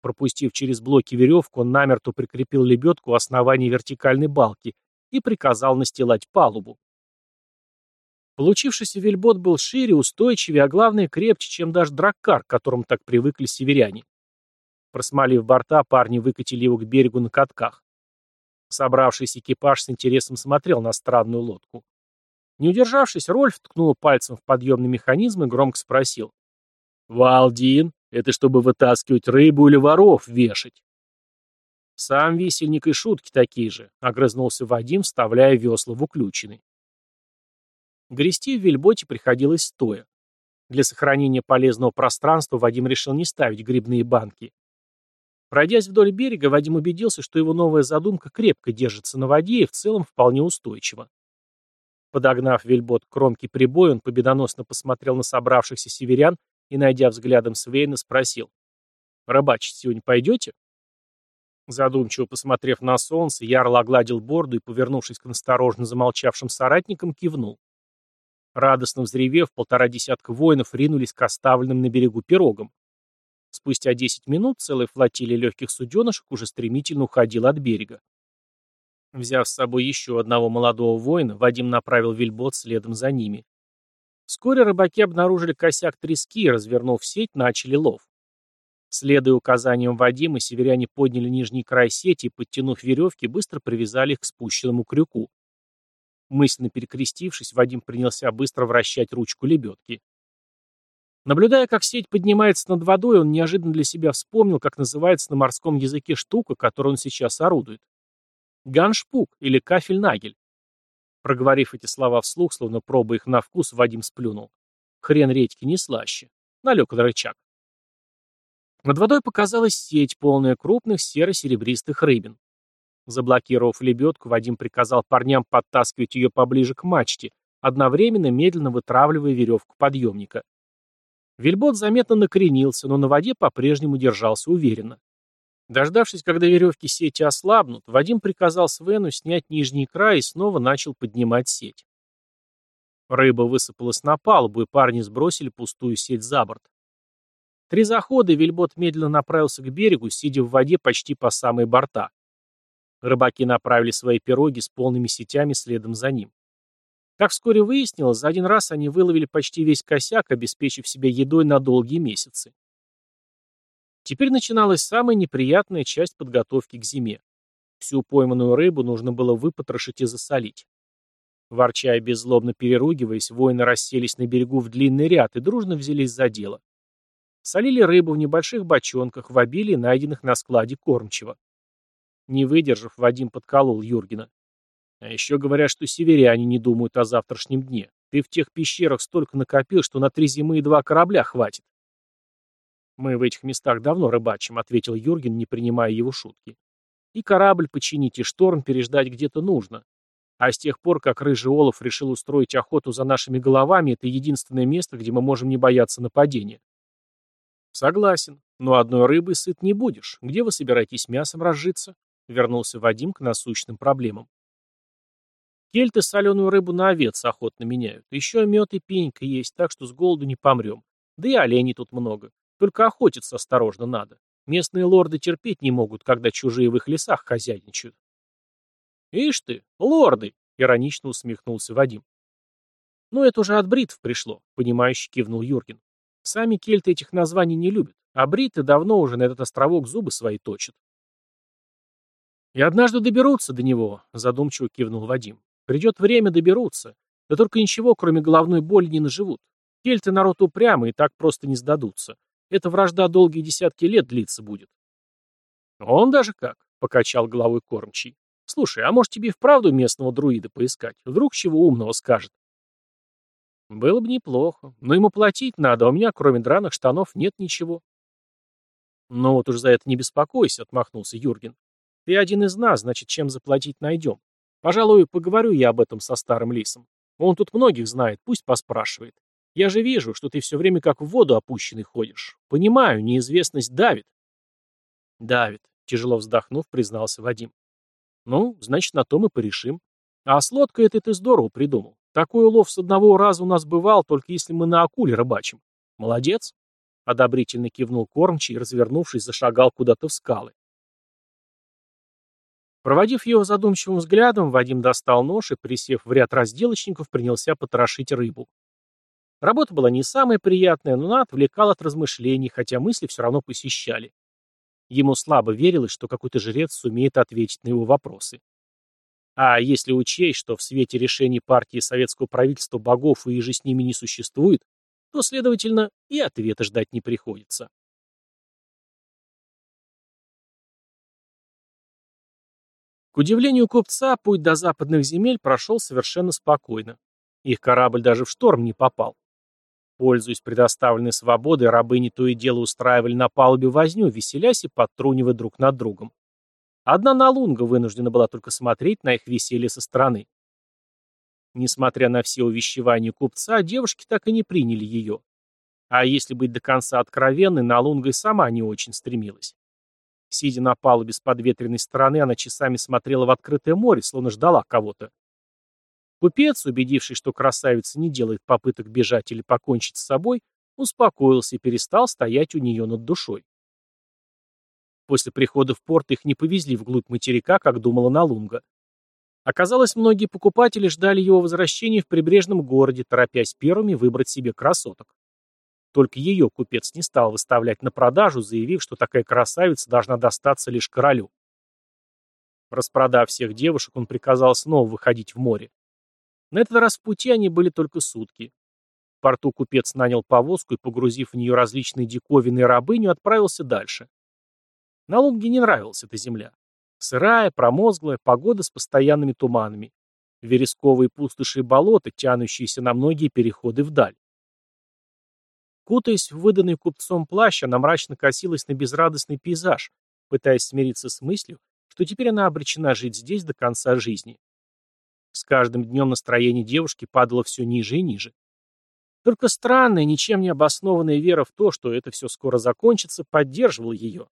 Speaker 1: Пропустив через блоки веревку, он намертво прикрепил лебедку у основания вертикальной балки и приказал настилать палубу. Получившийся вельбот был шире, устойчивее, а главное крепче, чем даже драккар, к которому так привыкли северяне. Просмолив борта, парни выкатили его к берегу на катках. Собравшийся экипаж с интересом смотрел на странную лодку. Не удержавшись, Рольф ткнул пальцем в подъемный механизм и громко спросил. «Валдин, это чтобы вытаскивать рыбу или воров вешать?» «Сам висельник и шутки такие же», — огрызнулся Вадим, вставляя весла в уключенный. Грести в вельботе приходилось стоя. Для сохранения полезного пространства Вадим решил не ставить грибные банки. Пройдясь вдоль берега, Вадим убедился, что его новая задумка крепко держится на воде и в целом вполне устойчива. Подогнав вельбот к кромке прибоя, он победоносно посмотрел на собравшихся северян и, найдя взглядом Свейна, спросил. «Рыбачить сегодня пойдете?» Задумчиво посмотрев на солнце, Ярл огладил борду и, повернувшись к насторожно замолчавшим соратникам, кивнул. Радостно взревев, полтора десятка воинов ринулись к оставленным на берегу пирогам. Спустя 10 минут целая флотилия легких суденышек уже стремительно уходила от берега. Взяв с собой еще одного молодого воина, Вадим направил вельбот следом за ними. Вскоре рыбаки обнаружили косяк трески и, развернув сеть, начали лов. Следуя указаниям Вадима, северяне подняли нижний край сети и, подтянув веревки, быстро привязали их к спущенному крюку. Мысленно перекрестившись, Вадим принялся быстро вращать ручку лебедки. Наблюдая, как сеть поднимается над водой, он неожиданно для себя вспомнил, как называется на морском языке штука, которой он сейчас орудует. Ганшпук или кафель-нагель. Проговорив эти слова вслух, словно пробуя их на вкус, Вадим сплюнул. Хрен редьки не слаще. Налег на рычаг. Над водой показалась сеть, полная крупных серо-серебристых рыбин. Заблокировав лебедку, Вадим приказал парням подтаскивать ее поближе к мачте, одновременно медленно вытравливая веревку подъемника. Вельбот заметно накренился, но на воде по-прежнему держался уверенно. Дождавшись, когда веревки сети ослабнут, Вадим приказал Свену снять нижний край и снова начал поднимать сеть. Рыба высыпалась на палубу, и парни сбросили пустую сеть за борт. Три захода, вельбот медленно направился к берегу, сидя в воде почти по самые борта. Рыбаки направили свои пироги с полными сетями следом за ним. Как вскоре выяснилось, за один раз они выловили почти весь косяк, обеспечив себя едой на долгие месяцы. Теперь начиналась самая неприятная часть подготовки к зиме. Всю пойманную рыбу нужно было выпотрошить и засолить. Ворча и беззлобно переругиваясь, воины расселись на берегу в длинный ряд и дружно взялись за дело. Солили рыбу в небольших бочонках в обилии, найденных на складе кормчего. Не выдержав, Вадим подколол Юргена. А еще говорят, что северяне не думают о завтрашнем дне. Ты в тех пещерах столько накопил, что на три зимы и два корабля хватит. Мы в этих местах давно рыбачим, ответил Юрген, не принимая его шутки. И корабль починить, и шторм переждать где-то нужно. А с тех пор, как Рыжий Олаф решил устроить охоту за нашими головами, это единственное место, где мы можем не бояться нападения. Согласен, но одной рыбы сыт не будешь. Где вы собираетесь мясом разжиться? Вернулся Вадим к насущным проблемам. Кельты соленую рыбу на овец охотно меняют. Еще мед и пенька есть, так что с голоду не помрем. Да и оленей тут много. Только охотиться осторожно надо. Местные лорды терпеть не могут, когда чужие в их лесах хозяйничают. Ишь ты, лорды, иронично усмехнулся Вадим. Ну, это уже от бритв пришло, понимающе кивнул Юрген. Сами кельты этих названий не любят, а бриты давно уже на этот островок зубы свои точат. И однажды доберутся до него, задумчиво кивнул Вадим. Придет время, доберутся. Да только ничего, кроме головной боли, не наживут. Кельты народ упрямый и так просто не сдадутся. Эта вражда долгие десятки лет длиться будет. Он даже как, покачал головой кормчий. Слушай, а может тебе вправду местного друида поискать? Вдруг чего умного скажет? Было бы неплохо, но ему платить надо, а у меня, кроме драных штанов, нет ничего. Ну вот уж за это не беспокойся, отмахнулся Юрген. Ты один из нас, значит, чем заплатить найдем. Пожалуй, поговорю я об этом со старым лисом. Он тут многих знает, пусть поспрашивает. Я же вижу, что ты все время как в воду опущенный ходишь. Понимаю, неизвестность давит. Давит, тяжело вздохнув, признался Вадим. Ну, значит, на то мы порешим. А с лодкой это ты здорово придумал. Такой улов с одного раза у нас бывал, только если мы на акуле рыбачим. Молодец. Одобрительно кивнул кормчий и, развернувшись, зашагал куда-то в скалы. Проводив его задумчивым взглядом, Вадим достал нож и, присев в ряд разделочников, принялся потрошить рыбу. Работа была не самая приятная, но она отвлекала от размышлений, хотя мысли все равно посещали. Ему слабо верилось, что какой-то жрец сумеет ответить на его вопросы. А если учесть, что в свете решений партии советского правительства богов и же с ними не существует, то, следовательно, и ответа ждать не приходится. К удивлению купца, путь до западных земель прошел совершенно спокойно. Их корабль даже в шторм не попал. Пользуясь предоставленной свободой, рабы не то и дело устраивали на палубе возню, веселясь и подтрунивая друг над другом. Одна Налунга вынуждена была только смотреть на их веселье со стороны. Несмотря на все увещевания купца, девушки так и не приняли ее. А если быть до конца откровенной, Налунга и сама не очень стремилась. Сидя на палубе с подветренной стороны, она часами смотрела в открытое море, словно ждала кого-то. Купец, убедившись, что красавица не делает попыток бежать или покончить с собой, успокоился и перестал стоять у нее над душой. После прихода в порт их не повезли вглубь материка, как думала Налунга. Оказалось, многие покупатели ждали его возвращения в прибрежном городе, торопясь первыми выбрать себе красоток. Только ее купец не стал выставлять на продажу, заявив, что такая красавица должна достаться лишь королю. Распродав всех девушек, он приказал снова выходить в море. На этот раз в пути они были только сутки. В порту купец нанял повозку и, погрузив в нее различные диковины и рабыню, отправился дальше. На Лунге не нравилась эта земля. Сырая, промозглая, погода с постоянными туманами. Вересковые пустоши и болота, тянущиеся на многие переходы вдаль. Кутаясь в выданный купцом плащ, она мрачно косилась на безрадостный пейзаж, пытаясь смириться с мыслью, что теперь она обречена жить здесь до конца жизни. С каждым днем настроение девушки падало все ниже и ниже. Только странная, ничем не обоснованная вера в то, что это все скоро закончится, поддерживала ее.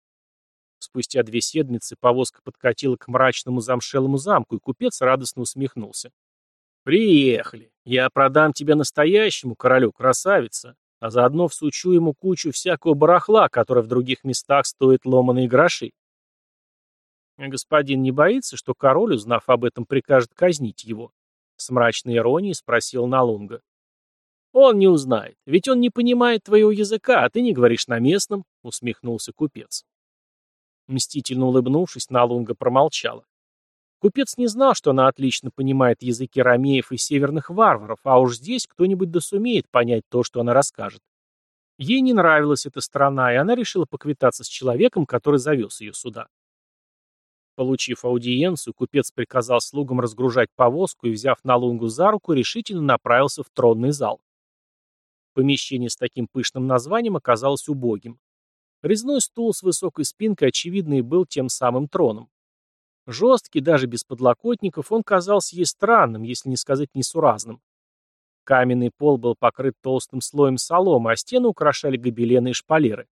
Speaker 1: Спустя две седмицы повозка подкатила к мрачному замшелому замку, и купец радостно усмехнулся. «Приехали. Я продам тебя настоящему королю, красавица, а заодно всучу ему кучу всякого барахла, которое в других местах стоит ломаные гроши. Господин не боится, что король, узнав об этом, прикажет казнить его? С мрачной иронией спросил Налунга. Он не узнает, ведь он не понимает твоего языка, а ты не говоришь на местном, усмехнулся купец. Мстительно улыбнувшись, Налунга промолчала. Купец не знал, что она отлично понимает языки ромеев и северных варваров, а уж здесь кто-нибудь да сумеет понять то, что она расскажет. Ей не нравилась эта страна, и она решила поквитаться с человеком, который завез ее сюда. Получив аудиенцию, купец приказал слугам разгружать повозку и, взяв Налунгу за руку, решительно направился в тронный зал. Помещение с таким пышным названием оказалось убогим. Резной стул с высокой спинкой, очевидно, и был тем самым троном. Жесткий, даже без подлокотников, он казался ей странным, если не сказать несуразным. Каменный пол был покрыт толстым слоем соломы, а стены украшали гобелены и шпалеры.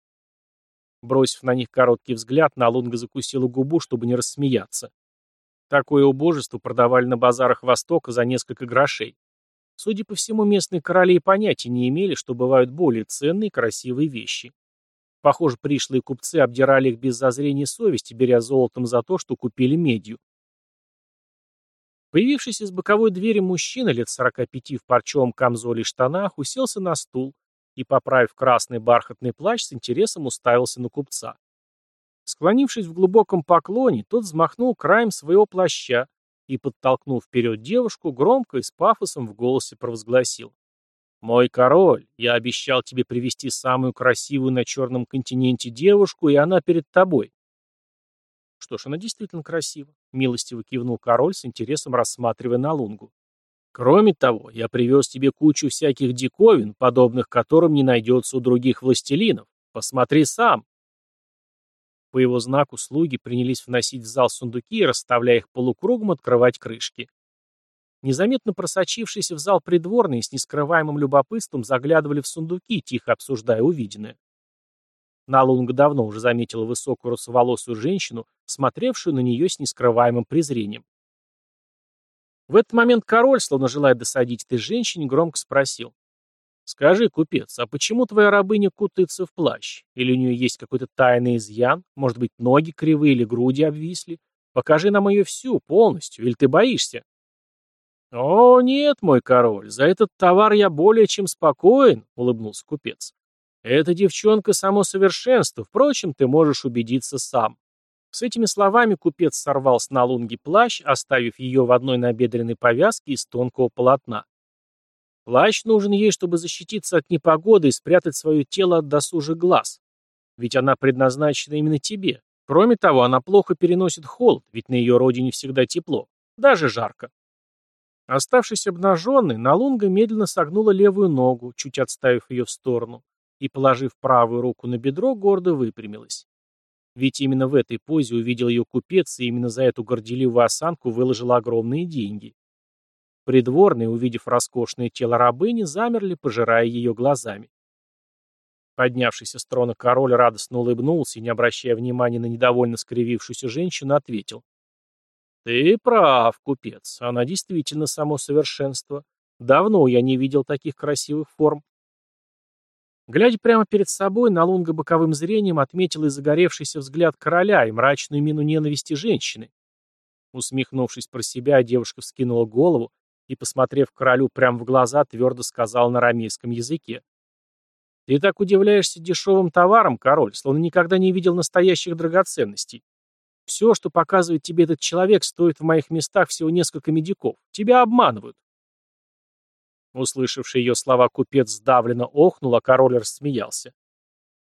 Speaker 1: Бросив на них короткий взгляд, Налунга закусила губу, чтобы не рассмеяться. Такое убожество продавали на базарах Востока за несколько грошей. Судя по всему, местные короли и понятия не имели, что бывают более ценные и красивые вещи. Похоже, пришлые купцы обдирали их без зазрения совести, беря золотом за то, что купили медью. Появившийся из боковой двери мужчина лет 45 в парчевом камзоле и штанах уселся на стул и, поправив красный бархатный плащ, с интересом уставился на купца. Склонившись в глубоком поклоне, тот взмахнул краем своего плаща и, подтолкнув вперед девушку, громко и с пафосом в голосе провозгласил. «Мой король, я обещал тебе привести самую красивую на черном континенте девушку, и она перед тобой. Что ж, она действительно красива, милостиво кивнул король с интересом рассматривая Налунгу. Кроме того, я привез тебе кучу всяких диковин, подобных которым не найдется у других властелинов. Посмотри сам. По его знаку слуги принялись вносить в зал сундуки и, расставляя их полукругом, открывать крышки. Незаметно просочившиеся в зал придворные с нескрываемым любопытством заглядывали в сундуки, тихо обсуждая увиденное. Налунг давно уже заметила высокую русоволосую женщину, смотревшую на нее с нескрываемым презрением. В этот момент король, словно желая досадить этой женщине, громко спросил. «Скажи, купец, а почему твоя рабыня кутается в плащ? Или у нее есть какой-то тайный изъян? Может быть, ноги кривые или груди обвисли? Покажи нам ее всю, полностью, или ты боишься?» «О, нет, мой король, за этот товар я более чем спокоен», — улыбнулся купец. Эта девчонка само совершенство, впрочем, ты можешь убедиться сам. С этими словами купец сорвал с налунги плащ, оставив ее в одной набедренной повязке из тонкого полотна. Плащ нужен ей, чтобы защититься от непогоды и спрятать свое тело от досужих глаз. Ведь она предназначена именно тебе. Кроме того, она плохо переносит холод, ведь на ее родине всегда тепло, даже жарко. Оставшись обнаженной, Налунга медленно согнула левую ногу, чуть отставив ее в сторону и, положив правую руку на бедро, гордо выпрямилась. Ведь именно в этой позе увидел ее купец, и именно за эту горделивую осанку выложил огромные деньги. Придворные, увидев роскошное тело рабыни, замерли, пожирая ее глазами. Поднявшийся с трона король радостно улыбнулся и, не обращая внимания на недовольно скривившуюся женщину, ответил. «Ты прав, купец, она действительно само совершенство. Давно я не видел таких красивых форм. Глядя прямо перед собой, Налунга боковым зрением отметил и загоревшийся взгляд короля, и мрачную мину ненависти женщины. Усмехнувшись про себя, девушка вскинула голову и, посмотрев королю прямо в глаза, твердо сказал на арамейском языке. «Ты так удивляешься дешевым товарам, король, словно никогда не видел настоящих драгоценностей. Все, что показывает тебе этот человек, стоит в моих местах всего несколько медиков. Тебя обманывают. Услышавший ее слова купец сдавленно охнул, а король рассмеялся.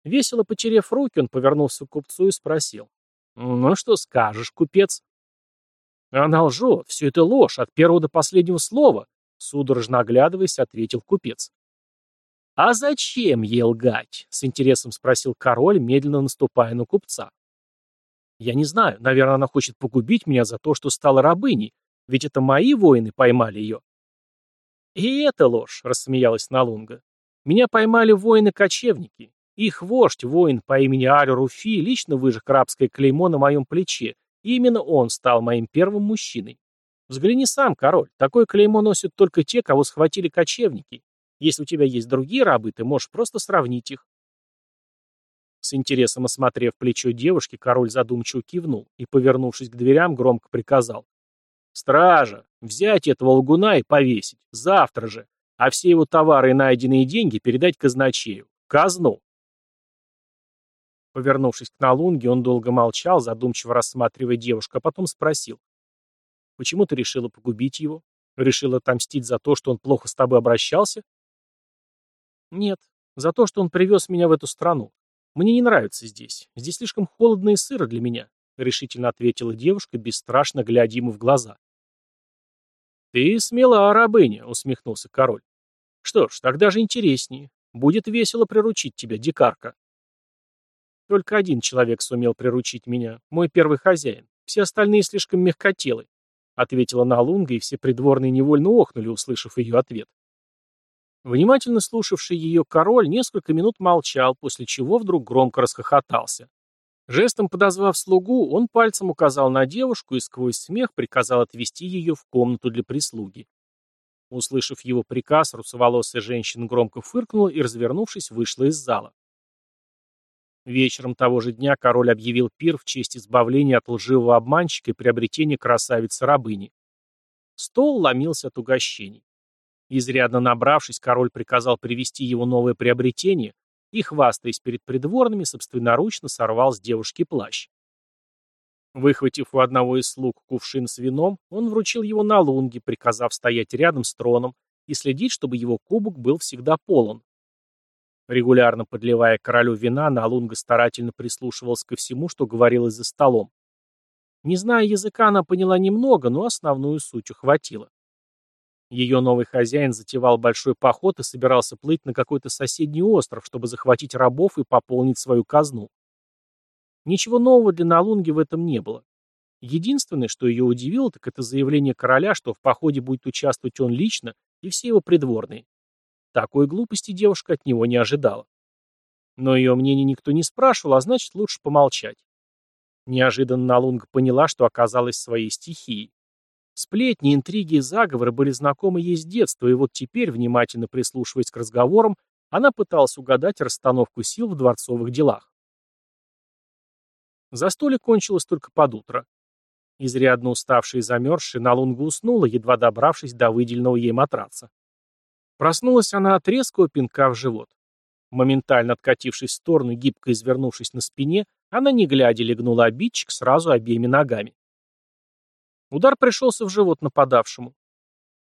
Speaker 1: Весело потерев руки, он повернулся к купцу и спросил. «Ну что скажешь, купец?» «Она лжет, все это ложь, от первого до последнего слова», судорожно оглядываясь, ответил купец. «А зачем ей лгать?» — с интересом спросил король, медленно наступая на купца. «Я не знаю, наверное, она хочет погубить меня за то, что стала рабыней, ведь это мои воины поймали ее». «И это ложь», — рассмеялась Налунга. «Меня поймали воины-кочевники. Их вождь, воин по имени Аль Руфи, лично выжег рабское клеймо на моем плече, и именно он стал моим первым мужчиной. Взгляни сам, король, такое клеймо носят только те, кого схватили кочевники. Если у тебя есть другие рабы, ты можешь просто сравнить их». С интересом осмотрев плечо девушки, король задумчиво кивнул и, повернувшись к дверям, громко приказал. Стража, взять этого лгуна и повесить. Завтра же. А все его товары и найденные деньги передать казначею. Казну. Повернувшись к Налунге, он долго молчал, задумчиво рассматривая девушку, а потом спросил. «Почему ты решила погубить его? Решила отомстить за то, что он плохо с тобой обращался?» «Нет, за то, что он привез меня в эту страну. Мне не нравится здесь. Здесь слишком холодно и сыро для меня», — решительно ответила девушка, бесстрашно глядя ему в глаза. «Ты смела, рабыня», — усмехнулся король. «Что ж, тогда же интереснее. Будет весело приручить тебя, дикарка». Только один человек сумел приручить меня, мой первый хозяин. Все остальные слишком мягкотелы, — ответила Налунга, и все придворные невольно охнули, услышав ее ответ. Внимательно слушавший ее король несколько минут молчал, после чего вдруг громко расхохотался. Жестом подозвав слугу, он пальцем указал на девушку и сквозь смех приказал отвести ее в комнату для прислуги. Услышав его приказ, русоволосая женщина громко фыркнула и, развернувшись, вышла из зала. Вечером того же дня король объявил пир в честь избавления от лживого обманщика и приобретения красавицы-рабыни. Стол ломился от угощений. Изрядно набравшись, король приказал привести его новое приобретение и, хвастаясь перед придворными, собственноручно сорвал с девушки плащ. Выхватив у одного из слуг кувшин с вином, он вручил его на лунге, приказав стоять рядом с троном и следить, чтобы его кубок был всегда полон. Регулярно подливая королю вина, Налунга старательно прислушивался ко всему, что говорилось за столом. Не зная языка, она поняла немного, но основную суть ухватила. Ее новый хозяин затевал большой поход и собирался плыть на какой-то соседний остров, чтобы захватить рабов и пополнить свою казну. Ничего нового для Налунги в этом не было. Единственное, что ее удивило, так это заявление короля, что в походе будет участвовать он лично и все его придворные. Такой глупости девушка от него не ожидала. Но ее мнение никто не спрашивал, а значит, лучше помолчать. Неожиданно Налунга поняла, что оказалась в своей стихией. Сплетни, интриги и заговоры были знакомы ей с детства, и вот теперь, внимательно прислушиваясь к разговорам, она пыталась угадать расстановку сил в дворцовых делах. Застолье кончилось только под утро. Изрядно уставшая и замерзшая, Налунга уснула, едва добравшись до выделенного ей матраца. Проснулась она от резкого пинка в живот. Моментально откатившись в сторону, гибко извернувшись на спине, она, не глядя, легнула обидчик сразу обеими ногами. Удар пришелся в живот нападавшему.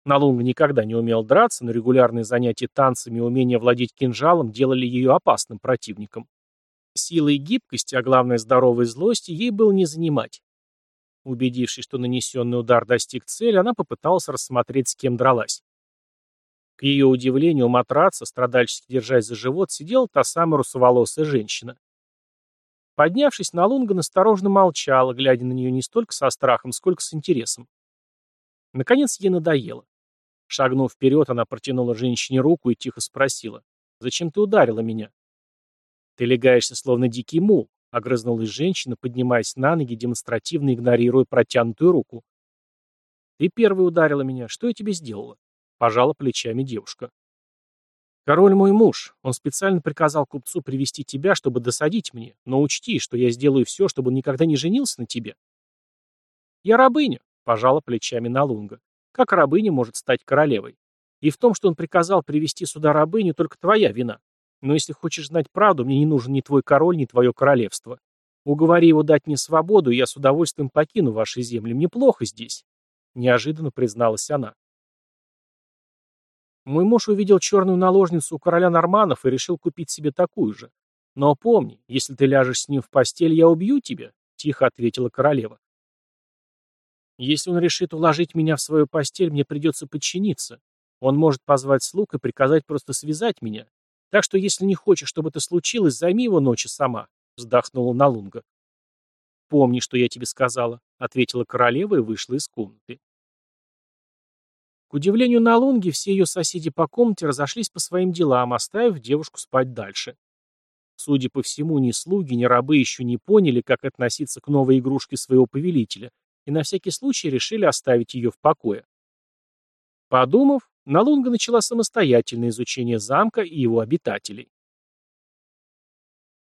Speaker 1: Налунга никогда не умел драться, но регулярные занятия танцами и умение владеть кинжалом делали ее опасным противником. Силы и гибкости, а главное здоровой злости, ей было не занимать. Убедившись, что нанесенный удар достиг цели, она попыталась рассмотреть, с кем дралась. К ее удивлению, у матраца, страдальчески держась за живот, сидела та самая русоволосая женщина. Поднявшись, Налунга насторожно молчала, глядя на нее не столько со страхом, сколько с интересом. Наконец ей надоело. Шагнув вперед, она протянула женщине руку и тихо спросила. «Зачем ты ударила меня?» «Ты легаешься, словно дикий мул», — огрызнулась женщина, поднимаясь на ноги, демонстративно игнорируя протянутую руку. «Ты первый ударила меня. Что я тебе сделала?» — пожала плечами девушка. «Король мой муж. Он специально приказал купцу привести тебя, чтобы досадить мне. Но учти, что я сделаю все, чтобы он никогда не женился на тебе». «Я рабыня», — пожала плечами Налунга. «Как рабыня может стать королевой? И в том, что он приказал привести сюда рабыню, только твоя вина. Но если хочешь знать правду, мне не нужен ни твой король, ни твое королевство. Уговори его дать мне свободу, и я с удовольствием покину ваши земли. Мне плохо здесь», — неожиданно призналась она. Мой муж увидел черную наложницу у короля Норманов и решил купить себе такую же. Но помни, если ты ляжешь с ним в постель, я убью тебя, тихо ответила королева. Если он решит уложить меня в свою постель, мне придется подчиниться. Он может позвать слуг и приказать просто связать меня. Так что, если не хочешь, чтобы это случилось, займи его ночи сама, вздохнула Налунга. Помни, что я тебе сказала, ответила королева и вышла из комнаты. К удивлению Налунги, все ее соседи по комнате разошлись по своим делам, оставив девушку спать дальше. Судя по всему, ни слуги, ни рабы еще не поняли, как относиться к новой игрушке своего повелителя, и на всякий случай решили оставить ее в покое. Подумав, Налунга начала самостоятельное изучение замка и его обитателей.